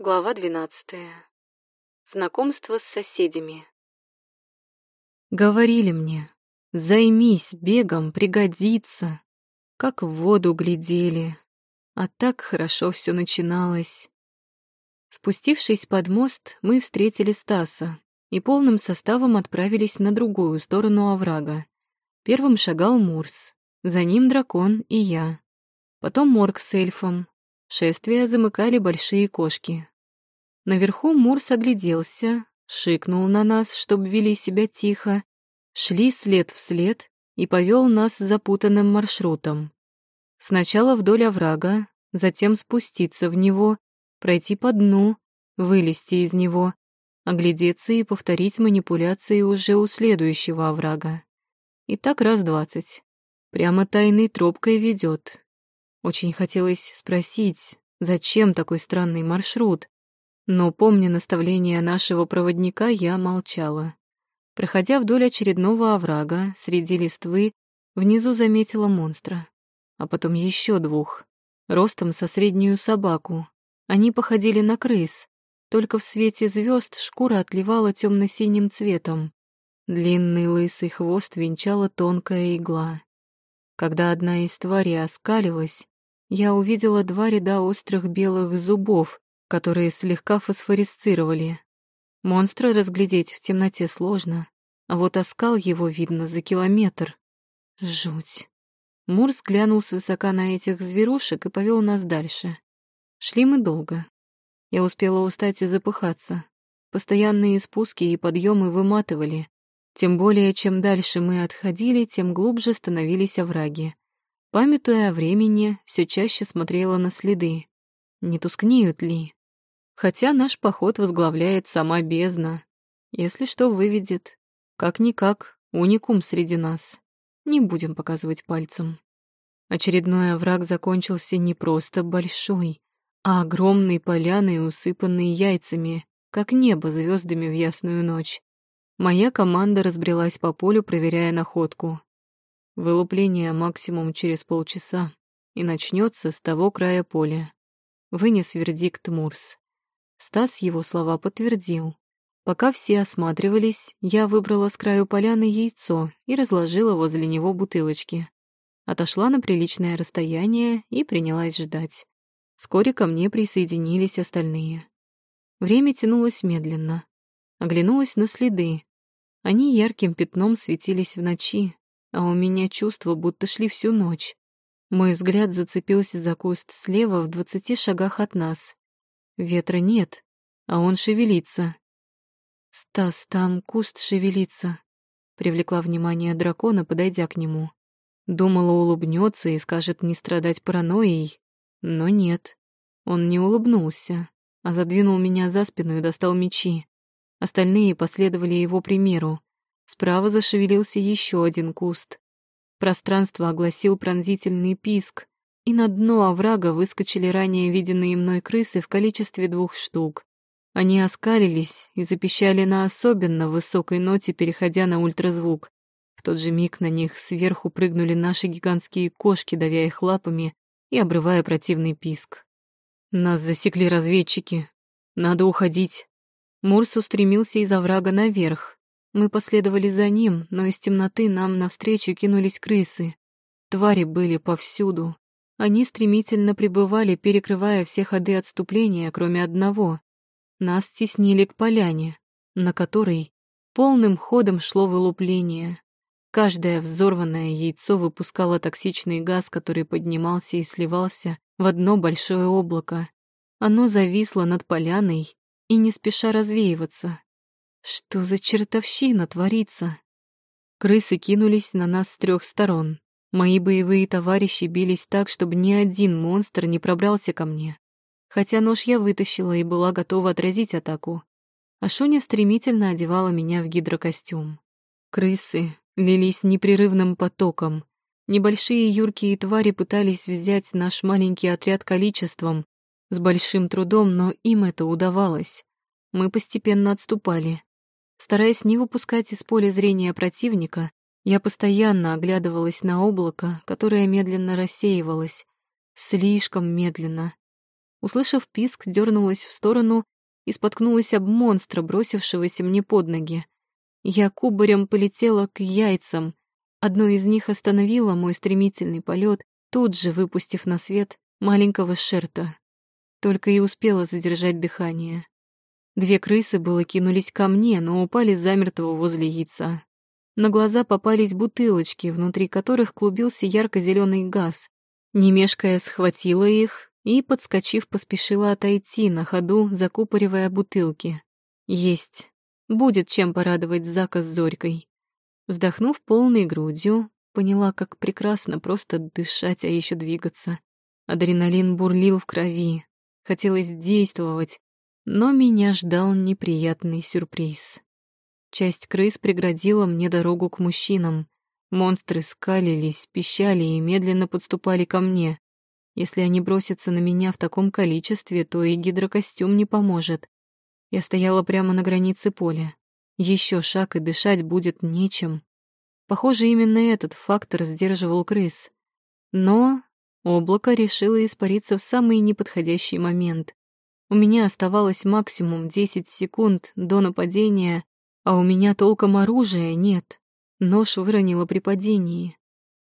Глава двенадцатая. Знакомство с соседями. Говорили мне, займись бегом, пригодится. Как в воду глядели. А так хорошо все начиналось. Спустившись под мост, мы встретили Стаса и полным составом отправились на другую сторону оврага. Первым шагал Мурс, за ним дракон и я. Потом Морг с эльфом, Шествие замыкали большие кошки. Наверху Мурс огляделся, шикнул на нас, чтобы вели себя тихо, шли след в след и повел нас запутанным маршрутом. Сначала вдоль оврага, затем спуститься в него, пройти по дну, вылезти из него, оглядеться и повторить манипуляции уже у следующего оврага. И так раз двадцать. Прямо тайной тропкой ведет, очень хотелось спросить, зачем такой странный маршрут, но, помня наставление нашего проводника, я молчала. Проходя вдоль очередного оврага, среди листвы, внизу заметила монстра, а потом еще двух, ростом со среднюю собаку. Они походили на крыс, только в свете звезд шкура отливала темно-синим цветом. Длинный лысый хвост венчала тонкая игла. Когда одна из тварей оскалилась, я увидела два ряда острых белых зубов, которые слегка фосфорисцировали. Монстра разглядеть в темноте сложно, а вот оскал его видно за километр. Жуть. Мурс глянул свысока на этих зверушек и повел нас дальше. Шли мы долго. Я успела устать и запыхаться. Постоянные спуски и подъемы выматывали. Тем более, чем дальше мы отходили, тем глубже становились овраги. Памятуя о времени, все чаще смотрела на следы. Не тускнеют ли? Хотя наш поход возглавляет сама бездна. Если что, выведет. Как-никак, уникум среди нас. Не будем показывать пальцем. Очередной овраг закончился не просто большой, а огромной поляной, усыпанной яйцами, как небо звездами в ясную ночь. Моя команда разбрелась по полю, проверяя находку. Вылупление максимум через полчаса и начнется с того края поля. Вынес вердикт Мурс. Стас его слова подтвердил. Пока все осматривались, я выбрала с краю поляны яйцо и разложила возле него бутылочки. Отошла на приличное расстояние и принялась ждать. Вскоре ко мне присоединились остальные. Время тянулось медленно. Оглянулась на следы. Они ярким пятном светились в ночи, а у меня чувства будто шли всю ночь. Мой взгляд зацепился за куст слева в двадцати шагах от нас. Ветра нет, а он шевелится. «Стас, там куст шевелится», — привлекла внимание дракона, подойдя к нему. Думала, улыбнется и скажет не страдать паранойей, но нет. Он не улыбнулся, а задвинул меня за спину и достал мечи. Остальные последовали его примеру. Справа зашевелился еще один куст. Пространство огласил пронзительный писк, и на дно оврага выскочили ранее виденные мной крысы в количестве двух штук. Они оскалились и запищали на особенно высокой ноте, переходя на ультразвук. В тот же миг на них сверху прыгнули наши гигантские кошки, давя их лапами и обрывая противный писк. Нас засекли разведчики. Надо уходить. Мурс устремился из оврага наверх, мы последовали за ним, но из темноты нам навстречу кинулись крысы. Твари были повсюду. Они стремительно прибывали, перекрывая все ходы отступления, кроме одного. Нас теснили к поляне, на которой полным ходом шло вылупление. Каждое взорванное яйцо выпускало токсичный газ, который поднимался и сливался в одно большое облако. Оно зависло над поляной и не спеша развеиваться. Что за чертовщина творится? Крысы кинулись на нас с трех сторон. Мои боевые товарищи бились так, чтобы ни один монстр не пробрался ко мне. Хотя нож я вытащила и была готова отразить атаку. А Шуня стремительно одевала меня в гидрокостюм. Крысы лились непрерывным потоком. Небольшие юркие твари пытались взять наш маленький отряд количеством, с большим трудом, но им это удавалось. Мы постепенно отступали. Стараясь не выпускать из поля зрения противника, я постоянно оглядывалась на облако, которое медленно рассеивалось. Слишком медленно. Услышав писк, дернулась в сторону и споткнулась об монстра, бросившегося мне под ноги. Я кубарем полетела к яйцам. Одно из них остановило мой стремительный полет, тут же выпустив на свет маленького шерта. Только и успела задержать дыхание. Две крысы было кинулись ко мне, но упали замертво возле яйца. На глаза попались бутылочки, внутри которых клубился ярко зеленый газ. Не мешкая, схватила их и, подскочив, поспешила отойти, на ходу закупоривая бутылки. Есть. Будет чем порадовать Зака с Зорькой. Вздохнув полной грудью, поняла, как прекрасно просто дышать, а еще двигаться. Адреналин бурлил в крови. Хотелось действовать, но меня ждал неприятный сюрприз. Часть крыс преградила мне дорогу к мужчинам. Монстры скалились, пищали и медленно подступали ко мне. Если они бросятся на меня в таком количестве, то и гидрокостюм не поможет. Я стояла прямо на границе поля. Еще шаг, и дышать будет нечем. Похоже, именно этот фактор сдерживал крыс. Но облако решило испариться в самый неподходящий момент. У меня оставалось максимум 10 секунд до нападения, а у меня толком оружия нет. Нож выронила при падении.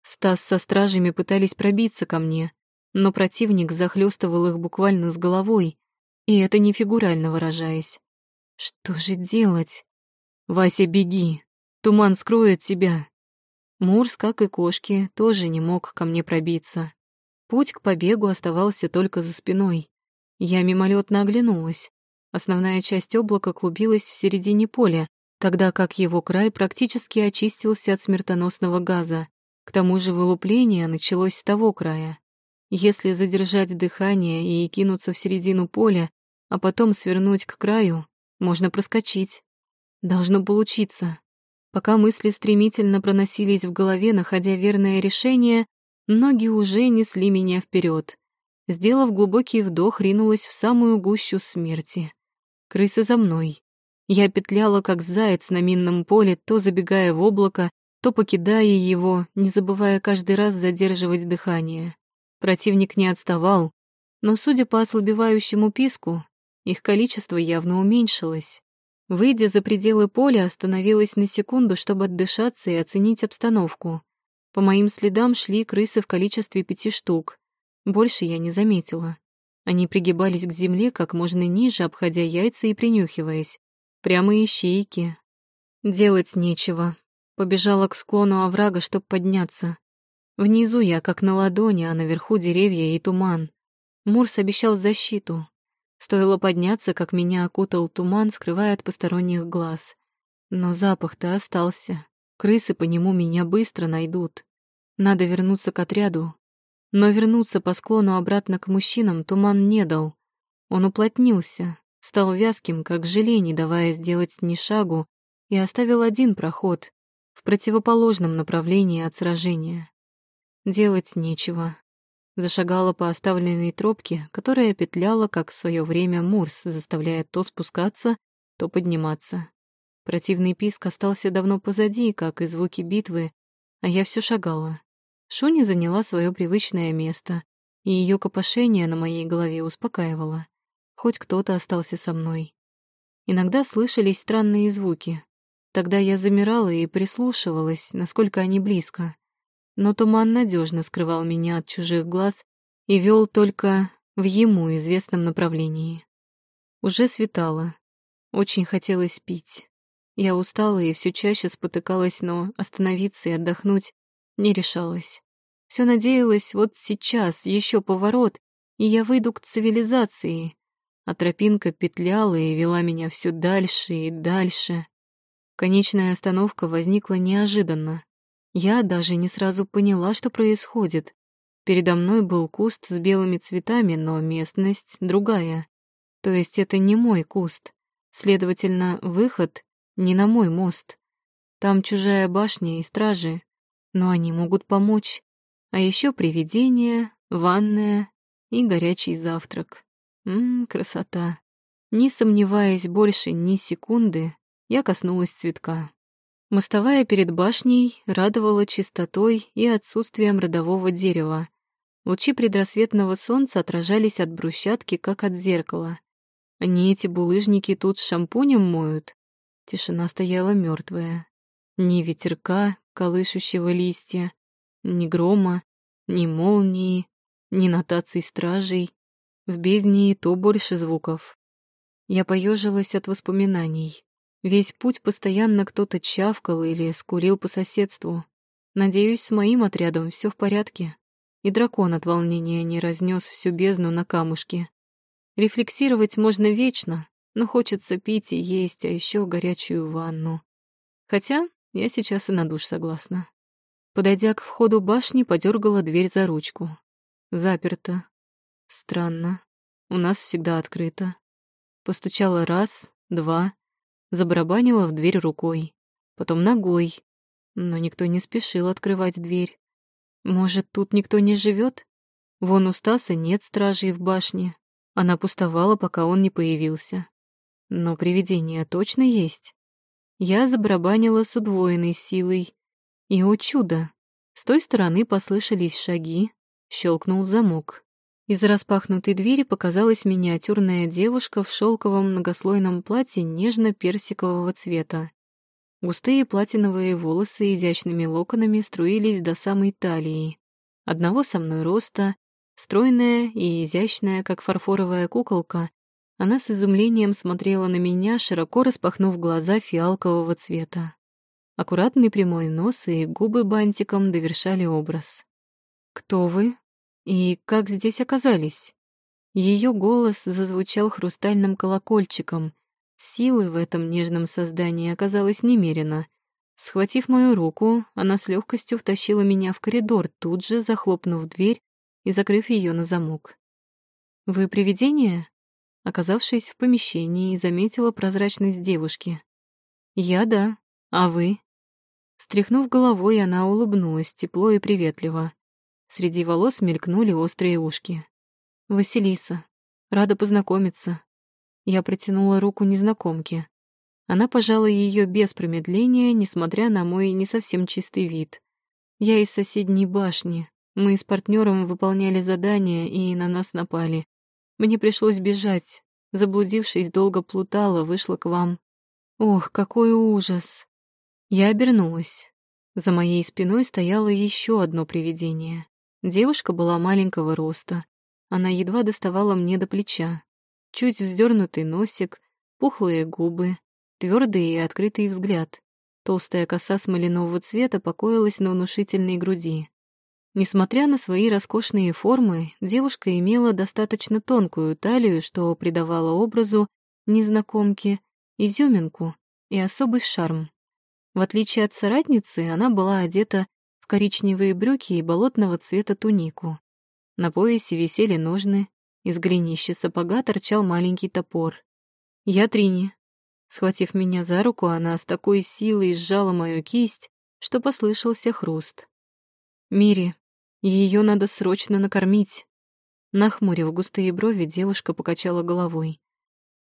Стас со стражами пытались пробиться ко мне, но противник захлестывал их буквально с головой, и это не фигурально выражаясь. Что же делать? Вася, беги, туман скроет тебя. Мурс, как и кошки, тоже не мог ко мне пробиться. Путь к побегу оставался только за спиной. Я мимолетно оглянулась. Основная часть облака клубилась в середине поля, тогда как его край практически очистился от смертоносного газа. К тому же вылупление началось с того края. Если задержать дыхание и кинуться в середину поля, а потом свернуть к краю, можно проскочить. Должно получиться. Пока мысли стремительно проносились в голове, находя верное решение, ноги уже несли меня вперед. Сделав глубокий вдох, ринулась в самую гущу смерти. Крысы за мной. Я петляла, как заяц на минном поле, то забегая в облако, то покидая его, не забывая каждый раз задерживать дыхание. Противник не отставал, но, судя по ослабевающему писку, их количество явно уменьшилось. Выйдя за пределы поля, остановилась на секунду, чтобы отдышаться и оценить обстановку. По моим следам шли крысы в количестве пяти штук. Больше я не заметила. Они пригибались к земле как можно ниже, обходя яйца и принюхиваясь. Прямо ищейки. Делать нечего. Побежала к склону оврага, чтоб подняться. Внизу я как на ладони, а наверху деревья и туман. Мурс обещал защиту. Стоило подняться, как меня окутал туман, скрывая от посторонних глаз. Но запах-то остался. Крысы по нему меня быстро найдут. Надо вернуться к отряду. Но вернуться по склону обратно к мужчинам туман не дал. Он уплотнился, стал вязким, как желе, не давая сделать ни шагу, и оставил один проход в противоположном направлении от сражения. Делать нечего. Зашагала по оставленной тропке, которая петляла, как в свое время Мурс, заставляя то спускаться, то подниматься. Противный писк остался давно позади, как и звуки битвы, а я все шагала. Шуни заняла свое привычное место, и ее копошение на моей голове успокаивало. Хоть кто-то остался со мной. Иногда слышались странные звуки. Тогда я замирала и прислушивалась, насколько они близко но туман надежно скрывал меня от чужих глаз и вел только в ему известном направлении. Уже светало. Очень хотелось пить. Я устала и все чаще спотыкалась, но остановиться и отдохнуть не решалась. Все надеялась, вот сейчас еще поворот, и я выйду к цивилизации. А тропинка петляла и вела меня все дальше и дальше. Конечная остановка возникла неожиданно. Я даже не сразу поняла, что происходит. Передо мной был куст с белыми цветами, но местность другая. То есть это не мой куст. Следовательно, выход не на мой мост. Там чужая башня и стражи, но они могут помочь. А еще привидение, ванная и горячий завтрак. Ммм, красота. Не сомневаясь больше ни секунды, я коснулась цветка. Мостовая перед башней радовала чистотой и отсутствием родового дерева. Лучи предрассветного солнца отражались от брусчатки, как от зеркала. Они эти булыжники тут шампунем моют. Тишина стояла мертвая. Ни ветерка, колышущего листья, ни грома, ни молнии, ни нотаций стражей. В бездне и то больше звуков. Я поежилась от воспоминаний. Весь путь постоянно кто-то чавкал или скурил по соседству. Надеюсь, с моим отрядом все в порядке. И дракон от волнения не разнес всю бездну на камушки. Рефлексировать можно вечно, но хочется пить и есть, а еще горячую ванну. Хотя я сейчас и на душ согласна. Подойдя к входу башни, подергала дверь за ручку. Заперто. Странно. У нас всегда открыто. Постучала раз, два, забарабанила в дверь рукой, потом ногой, но никто не спешил открывать дверь. Может, тут никто не живет? Вон у Стаса нет стражей в башне. Она пустовала, пока он не появился. Но привидение точно есть. Я забарабанила с удвоенной силой. И, о чудо, с той стороны послышались шаги, щелкнул замок. Из распахнутой двери показалась миниатюрная девушка в шелковом многослойном платье нежно-персикового цвета. Густые платиновые волосы изящными локонами струились до самой талии. Одного со мной роста, стройная и изящная, как фарфоровая куколка, она с изумлением смотрела на меня, широко распахнув глаза фиалкового цвета. Аккуратный прямой нос и губы бантиком довершали образ. «Кто вы?» И как здесь оказались? Ее голос зазвучал хрустальным колокольчиком. Силы в этом нежном создании оказалось немерено. Схватив мою руку, она с легкостью втащила меня в коридор, тут же захлопнув дверь и закрыв ее на замок. «Вы привидение?» Оказавшись в помещении, заметила прозрачность девушки. «Я да, а вы?» Стряхнув головой, она улыбнулась тепло и приветливо. Среди волос мелькнули острые ушки. «Василиса, рада познакомиться». Я протянула руку незнакомке. Она пожала ее без промедления, несмотря на мой не совсем чистый вид. Я из соседней башни. Мы с партнером выполняли задание, и на нас напали. Мне пришлось бежать. Заблудившись, долго плутала, вышла к вам. Ох, какой ужас! Я обернулась. За моей спиной стояло еще одно привидение. Девушка была маленького роста. Она едва доставала мне до плеча. Чуть вздернутый носик, пухлые губы, твердый и открытый взгляд. Толстая коса смоляного цвета покоилась на внушительной груди. Несмотря на свои роскошные формы, девушка имела достаточно тонкую талию, что придавало образу незнакомки изюминку и особый шарм. В отличие от соратницы, она была одета в коричневые брюки и болотного цвета тунику. На поясе висели ножны, из голенища сапога торчал маленький топор. «Я Трини». Схватив меня за руку, она с такой силой сжала мою кисть, что послышался хруст. «Мири, ее надо срочно накормить». Нахмурив густые брови, девушка покачала головой.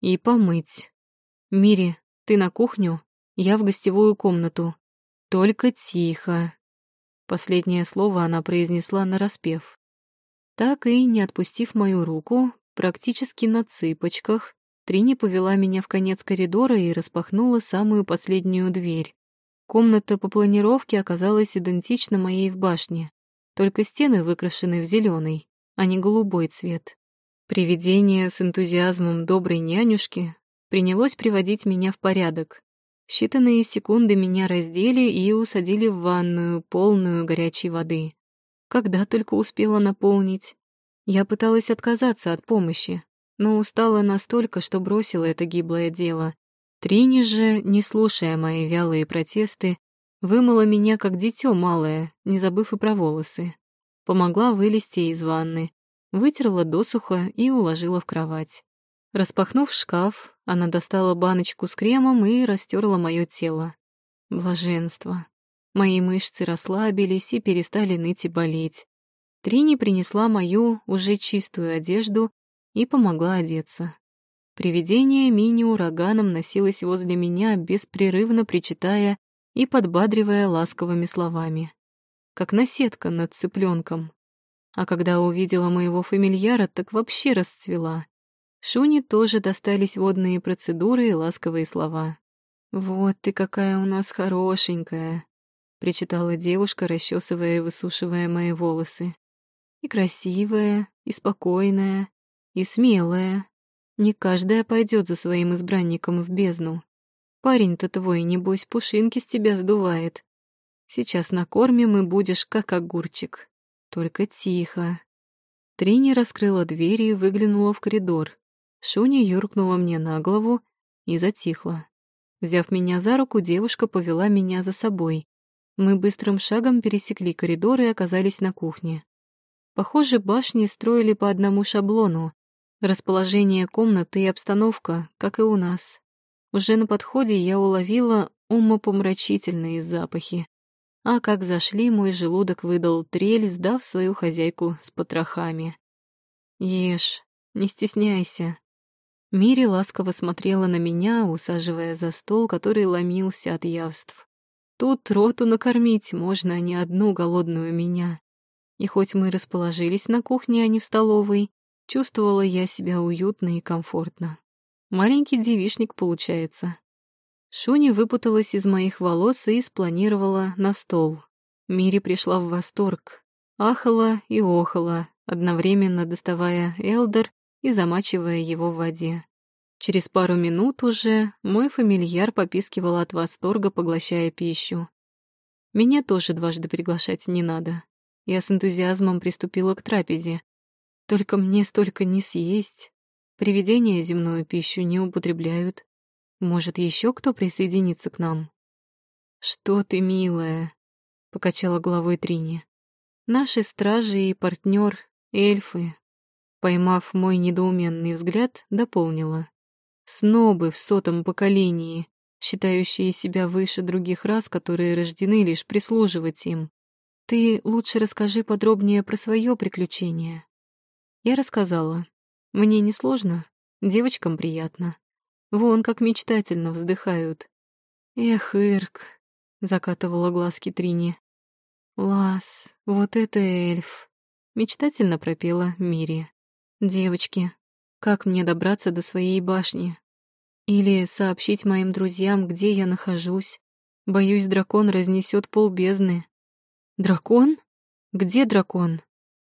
«И помыть. Мири, ты на кухню, я в гостевую комнату. Только тихо». Последнее слово она произнесла нараспев. Так и, не отпустив мою руку, практически на цыпочках, Трини повела меня в конец коридора и распахнула самую последнюю дверь. Комната по планировке оказалась идентична моей в башне, только стены выкрашены в зеленый, а не голубой цвет. Привидение с энтузиазмом доброй нянюшки принялось приводить меня в порядок, считанные секунды меня раздели и усадили в ванную, полную горячей воды. Когда только успела наполнить. Я пыталась отказаться от помощи, но устала настолько, что бросила это гиблое дело. Трини же, не слушая мои вялые протесты, вымыла меня как дитё малое, не забыв и про волосы. Помогла вылезти из ванны, вытерла досуха и уложила в кровать. Распахнув шкаф, она достала баночку с кремом и растерла мое тело. Блаженство. Мои мышцы расслабились и перестали ныть и болеть. Трини принесла мою уже чистую одежду и помогла одеться. Привидение мини-ураганом носилось возле меня, беспрерывно причитая и подбадривая ласковыми словами. Как наседка над цыпленком. А когда увидела моего фамильяра, так вообще расцвела. Шуни тоже достались водные процедуры и ласковые слова. «Вот ты какая у нас хорошенькая», — причитала девушка, расчесывая и высушивая мои волосы. «И красивая, и спокойная, и смелая. Не каждая пойдет за своим избранником в бездну. Парень-то твой, небось, пушинки с тебя сдувает. Сейчас накормим и будешь как огурчик. Только тихо». Трини раскрыла дверь и выглянула в коридор. Шуня юркнула мне на голову и затихла. Взяв меня за руку, девушка повела меня за собой. Мы быстрым шагом пересекли коридор и оказались на кухне. Похоже, башни строили по одному шаблону. Расположение комнаты и обстановка, как и у нас. Уже на подходе я уловила умопомрачительные запахи. А как зашли, мой желудок выдал трель, сдав свою хозяйку с потрохами. «Ешь, не стесняйся», Мири ласково смотрела на меня, усаживая за стол, который ломился от явств. Тут роту накормить можно, а не одну голодную меня. И хоть мы расположились на кухне, а не в столовой, чувствовала я себя уютно и комфортно. Маленький девишник получается. Шуни выпуталась из моих волос и спланировала на стол. Мири пришла в восторг. Ахала и охала, одновременно доставая элдер и замачивая его в воде. Через пару минут уже мой фамильяр попискивал от восторга, поглощая пищу. Меня тоже дважды приглашать не надо. Я с энтузиазмом приступила к трапезе. Только мне столько не съесть. Привидения земную пищу не употребляют. Может, еще кто присоединится к нам? «Что ты, милая?» — покачала головой Трини. «Наши стражи и партнер — эльфы, Поймав мой недоуменный взгляд, дополнила. Снобы в сотом поколении, считающие себя выше других рас, которые рождены лишь прислуживать им. Ты лучше расскажи подробнее про свое приключение. Я рассказала. Мне несложно, девочкам приятно. Вон как мечтательно вздыхают. Эх, Ирк, закатывала глазки Трини. Лас, вот это эльф. Мечтательно пропела Мири. Девочки, как мне добраться до своей башни? Или сообщить моим друзьям, где я нахожусь? Боюсь, дракон разнесет полбездны. Дракон? Где дракон?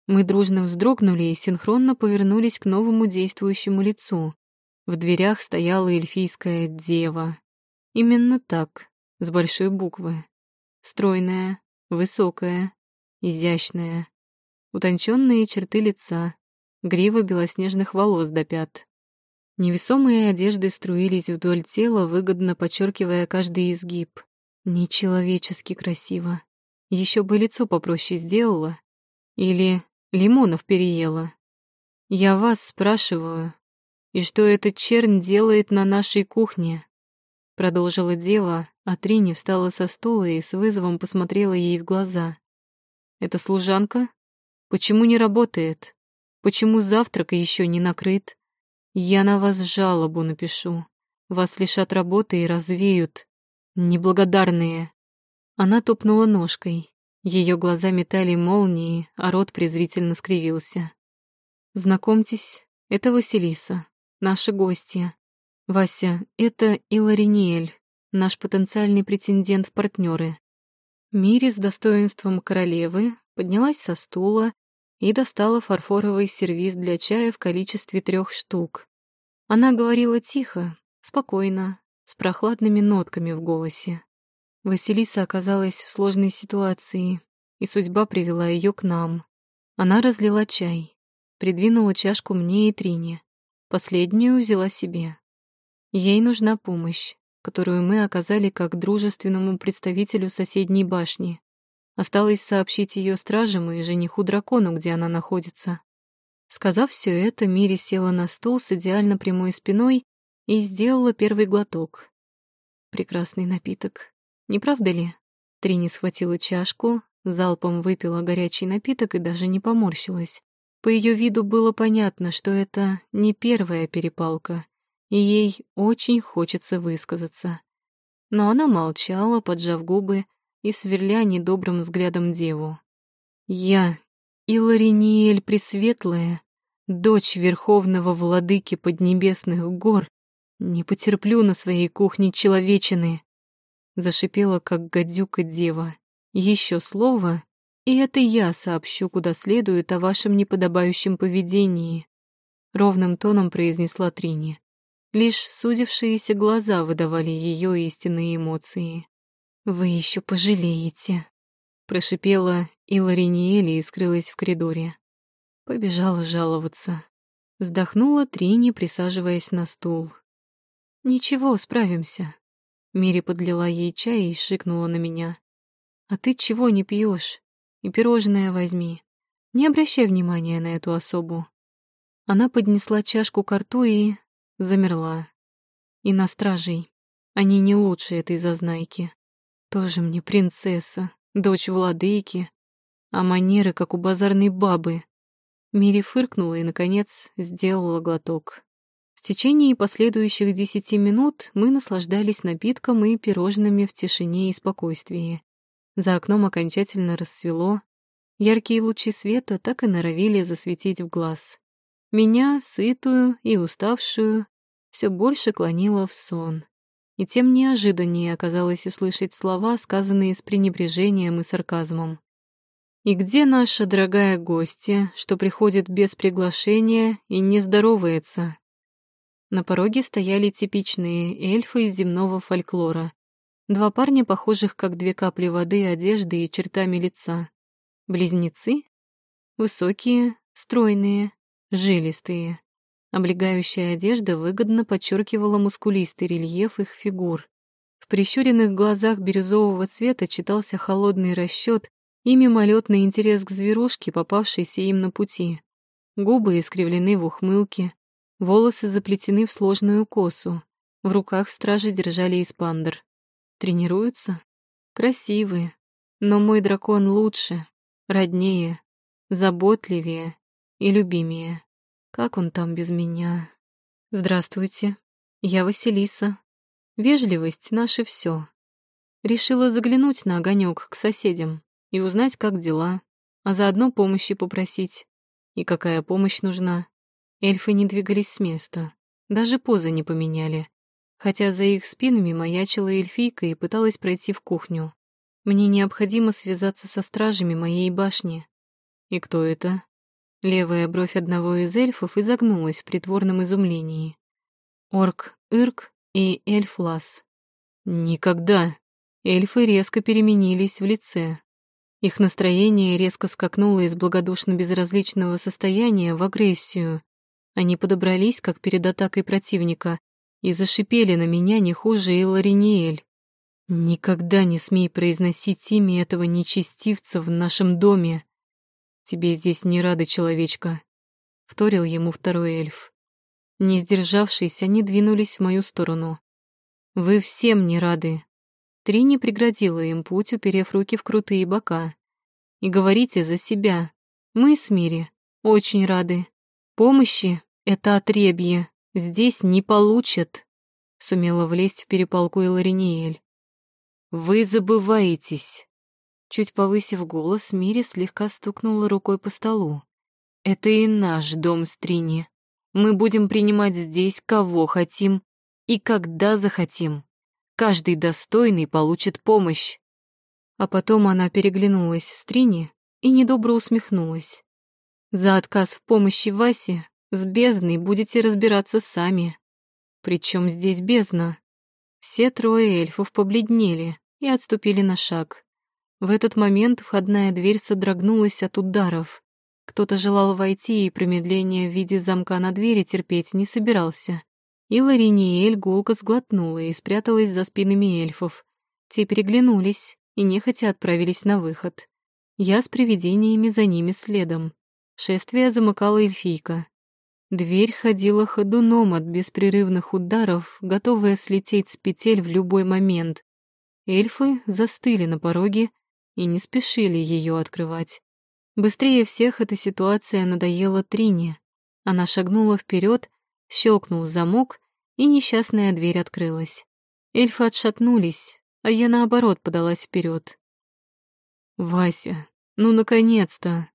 Мы дружно вздрогнули и синхронно повернулись к новому действующему лицу. В дверях стояла эльфийская дева. Именно так, с большой буквы. Стройная, высокая, изящная. Утонченные черты лица, грива белоснежных волос до пят. Невесомые одежды струились вдоль тела, выгодно подчеркивая каждый изгиб. Нечеловечески красиво. Еще бы лицо попроще сделала. Или лимонов переела. Я вас спрашиваю, и что этот чернь делает на нашей кухне? Продолжила дева, а Трини встала со стула и с вызовом посмотрела ей в глаза. Это служанка? Почему не работает? Почему завтрак еще не накрыт? Я на вас жалобу напишу. Вас лишат работы и развеют. Неблагодарные. Она топнула ножкой. Ее глаза метали молнии, а рот презрительно скривился. Знакомьтесь, это Василиса, наша гостья. Вася, это Илариниэль, наш потенциальный претендент в партнеры. Мири с достоинством королевы поднялась со стула и достала фарфоровый сервиз для чая в количестве трех штук. Она говорила тихо, спокойно, с прохладными нотками в голосе. Василиса оказалась в сложной ситуации, и судьба привела ее к нам. Она разлила чай, придвинула чашку мне и Трине. Последнюю взяла себе. Ей нужна помощь, которую мы оказали как дружественному представителю соседней башни. Осталось сообщить ее стражам и жениху-дракону, где она находится. Сказав все это, Мири села на стул с идеально прямой спиной и сделала первый глоток. Прекрасный напиток. Не правда ли? Трини схватила чашку, залпом выпила горячий напиток и даже не поморщилась. По ее виду было понятно, что это не первая перепалка, и ей очень хочется высказаться. Но она молчала, поджав губы, и сверля недобрым взглядом деву. «Я и Лариниэль Пресветлая, дочь верховного владыки Поднебесных гор, не потерплю на своей кухне человечины. Зашипела, как гадюка дева. Еще слово, и это я сообщу, куда следует о вашем неподобающем поведении. Ровным тоном произнесла Трини. Лишь судившиеся глаза выдавали ее истинные эмоции. «Вы еще пожалеете», — прошипела и Лариниэли скрылась в коридоре. Побежала жаловаться. Вздохнула Трини, присаживаясь на стул. «Ничего, справимся». Мири подлила ей чай и шикнула на меня. «А ты чего не пьешь? И пирожное возьми. Не обращай внимания на эту особу». Она поднесла чашку к рту и замерла. И на стражей. Они не лучше этой зазнайки. Тоже мне принцесса, дочь владыки, а манеры, как у базарной бабы. Мири фыркнула и, наконец, сделала глоток. Течение последующих десяти минут мы наслаждались напитком и пирожными в тишине и спокойствии. За окном окончательно расцвело. Яркие лучи света так и норовили засветить в глаз. Меня, сытую и уставшую, все больше клонило в сон. И тем неожиданнее оказалось услышать слова, сказанные с пренебрежением и сарказмом. «И где наша дорогая гостья, что приходит без приглашения и не здоровается?» На пороге стояли типичные эльфы из земного фольклора. Два парня, похожих как две капли воды одежды и чертами лица. Близнецы? Высокие, стройные, жилистые. Облегающая одежда выгодно подчеркивала мускулистый рельеф их фигур. В прищуренных глазах бирюзового цвета читался холодный расчет и мимолетный интерес к зверушке, попавшейся им на пути. Губы искривлены в ухмылке, волосы заплетены в сложную косу. В руках стражи держали испандер. Тренируются? Красивые. Но мой дракон лучше, роднее, заботливее и любимее. Как он там без меня? Здравствуйте, я Василиса. Вежливость — наше все. Решила заглянуть на огонек к соседям и узнать, как дела, а заодно помощи попросить. И какая помощь нужна. Эльфы не двигались с места, даже позы не поменяли. Хотя за их спинами маячила эльфийка и пыталась пройти в кухню. Мне необходимо связаться со стражами моей башни. И кто это? Левая бровь одного из эльфов изогнулась в притворном изумлении. Орк Ирк и эльф Лас. Никогда. Эльфы резко переменились в лице. Их настроение резко скакнуло из благодушно-безразличного состояния в агрессию. Они подобрались, как перед атакой противника, и зашипели на меня не хуже Элариниэль. «Никогда не смей произносить имя этого нечестивца в нашем доме!» «Тебе здесь не рады, человечка», — вторил ему второй эльф. Не сдержавшись, они двинулись в мою сторону. «Вы всем не рады». Трини преградила им путь, уперев руки в крутые бока. «И говорите за себя. Мы с Мири очень рады. Помощи — это отребье. Здесь не получат», — сумела влезть в перепалку Илариниэль. «Вы забываетесь», Чуть повысив голос, Мири слегка стукнула рукой по столу. «Это и наш дом, Стрини. Мы будем принимать здесь кого хотим и когда захотим. Каждый достойный получит помощь». А потом она переглянулась с Трини и недобро усмехнулась. «За отказ в помощи Васе с бездной будете разбираться сами. Причем здесь бездна?» Все трое эльфов побледнели и отступили на шаг. В этот момент входная дверь содрогнулась от ударов. Кто-то желал войти, и промедление в виде замка на двери терпеть не собирался. И Лариниэль гулко сглотнула и спряталась за спинами эльфов. Те переглянулись и нехотя отправились на выход. Я с привидениями за ними следом. Шествие замыкала эльфийка. Дверь ходила ходуном от беспрерывных ударов, готовая слететь с петель в любой момент. Эльфы застыли на пороге, и не спешили ее открывать. Быстрее всех эта ситуация надоела Трине. Она шагнула вперед, щелкнул замок, и несчастная дверь открылась. Эльфы отшатнулись, а я, наоборот, подалась вперед. «Вася, ну, наконец-то!»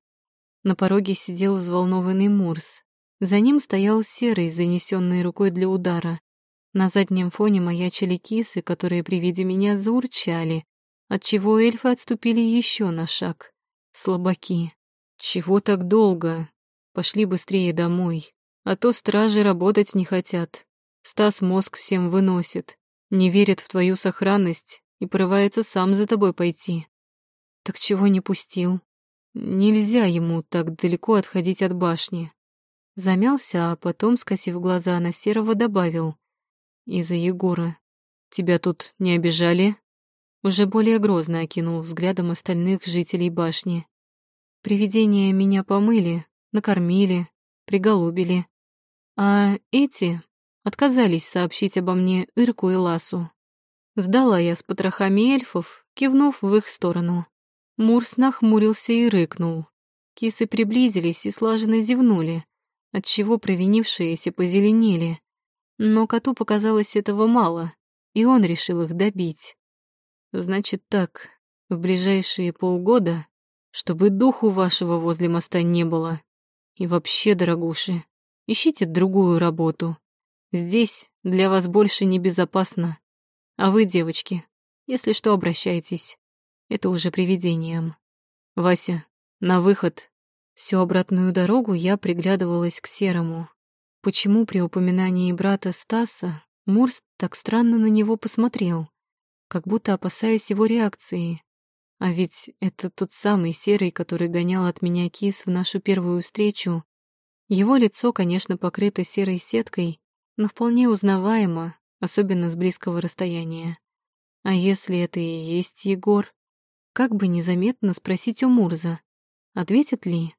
На пороге сидел взволнованный Мурс. За ним стоял Серый, занесенный рукой для удара. На заднем фоне маячили кисы, которые при виде меня заурчали, отчего эльфы отступили еще на шаг. Слабаки. Чего так долго? Пошли быстрее домой. А то стражи работать не хотят. Стас мозг всем выносит. Не верит в твою сохранность и порывается сам за тобой пойти. Так чего не пустил? Нельзя ему так далеко отходить от башни. Замялся, а потом, скосив глаза на Серого, добавил. Из-за Егора. Тебя тут не обижали? Уже более грозно окинул взглядом остальных жителей башни. Привидения меня помыли, накормили, приголубили. А эти отказались сообщить обо мне Ирку и Ласу. Сдала я с потрохами эльфов, кивнув в их сторону. Мурс нахмурился и рыкнул. Кисы приблизились и слаженно зевнули, отчего провинившиеся позеленели. Но коту показалось этого мало, и он решил их добить. Значит так, в ближайшие полгода, чтобы духу вашего возле моста не было. И вообще, дорогуши, ищите другую работу. Здесь для вас больше небезопасно. А вы, девочки, если что, обращайтесь. Это уже привидением. Вася, на выход. Всю обратную дорогу я приглядывалась к Серому. Почему при упоминании брата Стаса Мурс так странно на него посмотрел? как будто опасаясь его реакции. А ведь это тот самый серый, который гонял от меня кис в нашу первую встречу. Его лицо, конечно, покрыто серой сеткой, но вполне узнаваемо, особенно с близкого расстояния. А если это и есть Егор? Как бы незаметно спросить у Мурза, ответит ли?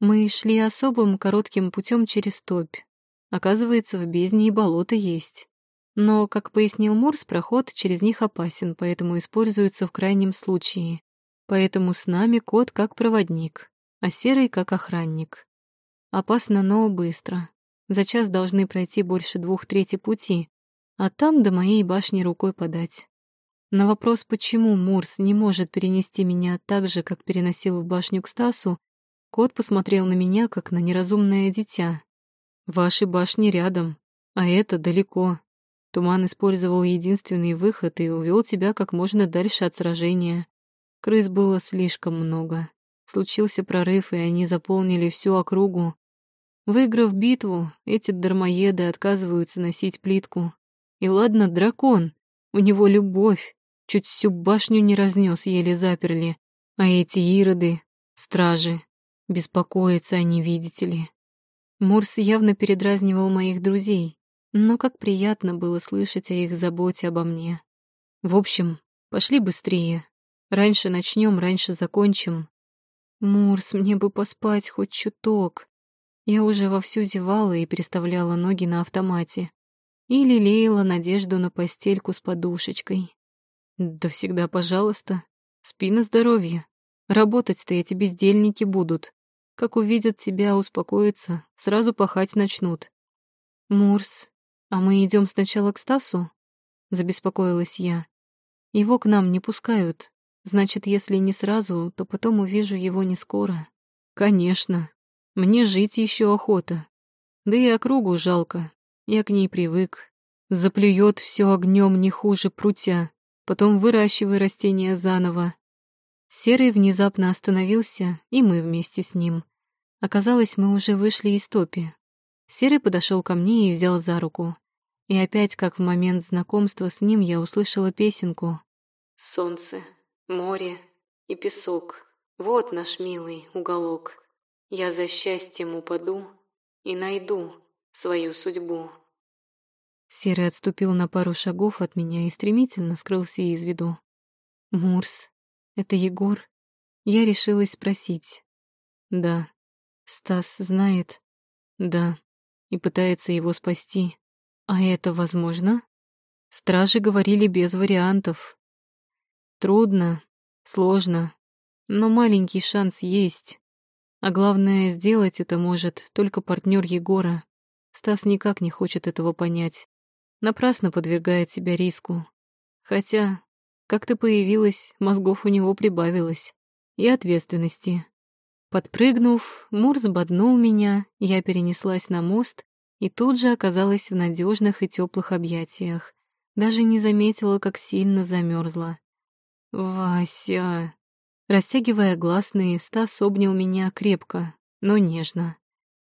Мы шли особым коротким путем через топь. Оказывается, в бездне и болото есть. Но, как пояснил Морс, проход через них опасен, поэтому используется в крайнем случае. Поэтому с нами кот как проводник, а серый как охранник. Опасно, но быстро. За час должны пройти больше двух трети пути, а там до моей башни рукой подать. На вопрос, почему Мурс не может перенести меня так же, как переносил в башню к Стасу, кот посмотрел на меня, как на неразумное дитя. «Ваши башни рядом, а это далеко. Туман использовал единственный выход и увел тебя как можно дальше от сражения. Крыс было слишком много. Случился прорыв, и они заполнили всю округу. Выиграв битву, эти дармоеды отказываются носить плитку. И ладно, дракон, у него любовь, чуть всю башню не разнес, еле заперли. А эти ироды, стражи, беспокоятся они, видите ли. Морс явно передразнивал моих друзей, но как приятно было слышать о их заботе обо мне. В общем, пошли быстрее. Раньше начнем, раньше закончим. Мурс, мне бы поспать хоть чуток. Я уже вовсю зевала и переставляла ноги на автомате. И лелеяла надежду на постельку с подушечкой. Да всегда пожалуйста. Спи на здоровье. Работать-то эти бездельники будут. Как увидят тебя, успокоятся, сразу пахать начнут. Мурс, «А мы идем сначала к Стасу?» — забеспокоилась я. «Его к нам не пускают. Значит, если не сразу, то потом увижу его не скоро». «Конечно. Мне жить еще охота. Да и округу жалко. Я к ней привык. Заплюет все огнем не хуже прутя. Потом выращивай растения заново». Серый внезапно остановился, и мы вместе с ним. Оказалось, мы уже вышли из топи. Серый подошел ко мне и взял за руку. И опять, как в момент знакомства с ним, я услышала песенку. «Солнце, море и песок, вот наш милый уголок. Я за счастьем упаду и найду свою судьбу». Серый отступил на пару шагов от меня и стремительно скрылся из виду. «Мурс, это Егор?» Я решилась спросить. «Да». «Стас знает?» «Да» и пытается его спасти. А это возможно? Стражи говорили без вариантов. Трудно, сложно, но маленький шанс есть. А главное, сделать это может только партнер Егора. Стас никак не хочет этого понять. Напрасно подвергает себя риску. Хотя, как ты появилась, мозгов у него прибавилось. И ответственности. Подпрыгнув, Мур сбоднул меня, я перенеслась на мост и тут же оказалась в надежных и теплых объятиях. Даже не заметила, как сильно замерзла. «Вася!» Растягивая гласные, Стас обнял меня крепко, но нежно.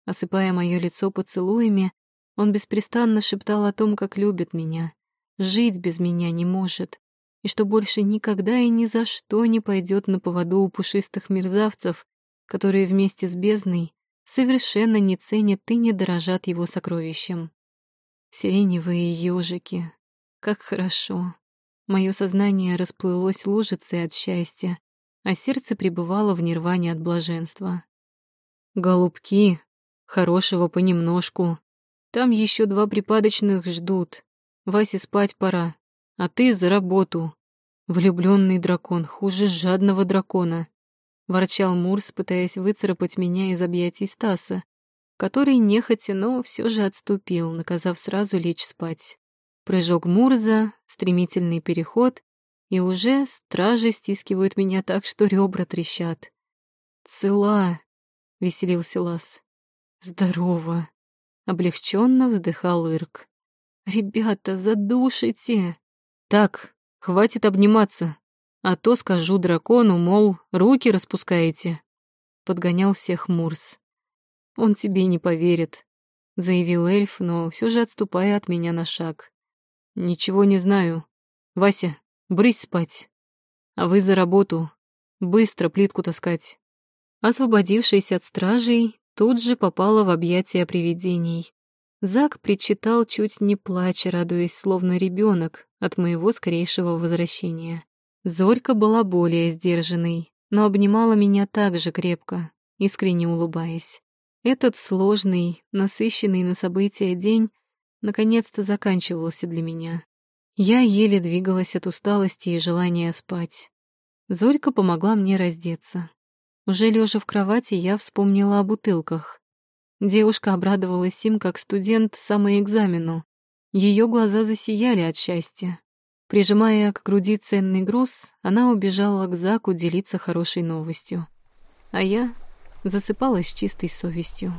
Осыпая мое лицо поцелуями, он беспрестанно шептал о том, как любит меня, жить без меня не может, и что больше никогда и ни за что не пойдет на поводу у пушистых мерзавцев, которые вместе с бездной совершенно не ценят и не дорожат его сокровищем. Сиреневые ежики. Как хорошо. Мое сознание расплылось лужицей от счастья, а сердце пребывало в нирване от блаженства. «Голубки, хорошего понемножку. Там еще два припадочных ждут. Васе спать пора, а ты за работу. Влюбленный дракон хуже жадного дракона. — ворчал Мурс, пытаясь выцарапать меня из объятий Стаса, который нехотя, но все же отступил, наказав сразу лечь спать. Прыжок Мурза, стремительный переход, и уже стражи стискивают меня так, что ребра трещат. «Цела!» — веселился Лас. «Здорово!» — облегченно вздыхал Ирк. «Ребята, задушите!» «Так, хватит обниматься!» А то скажу дракону, мол, руки распускаете. Подгонял всех Мурс. Он тебе не поверит, заявил эльф, но все же отступая от меня на шаг. Ничего не знаю. Вася, брысь спать. А вы за работу. Быстро плитку таскать. Освободившись от стражей, тут же попала в объятия привидений. Зак причитал, чуть не плача, радуясь, словно ребенок от моего скорейшего возвращения. Зорька была более сдержанной, но обнимала меня так же крепко, искренне улыбаясь. Этот сложный, насыщенный на события день наконец-то заканчивался для меня. Я еле двигалась от усталости и желания спать. Зорька помогла мне раздеться. Уже лежа в кровати, я вспомнила о бутылках. Девушка обрадовалась им как студент самоэкзамену. Ее глаза засияли от счастья. Прижимая к груди ценный груз, она убежала к Заку делиться хорошей новостью. А я засыпала с чистой совестью.